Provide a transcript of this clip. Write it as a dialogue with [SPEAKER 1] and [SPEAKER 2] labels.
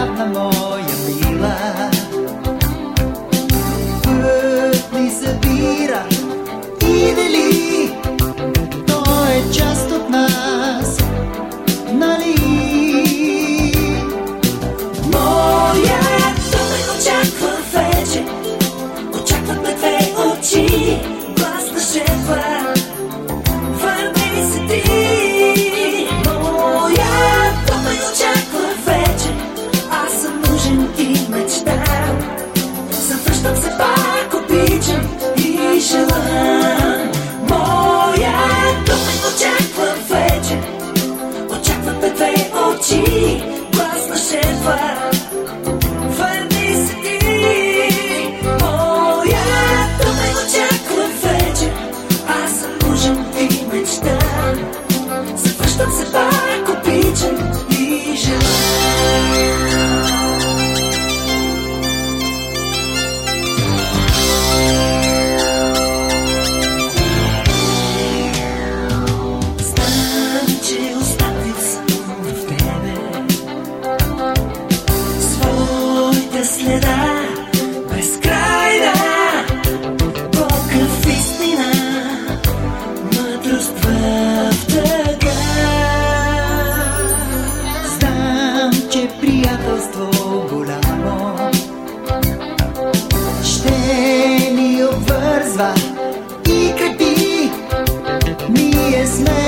[SPEAKER 1] ravna moja mila. Put mi se bira i veli
[SPEAKER 2] твоя следа, безкрайна, Бога истина, мъдрост в тъга.
[SPEAKER 1] Знам, че приятелство голямо ще ни обвързва и къти ние сме.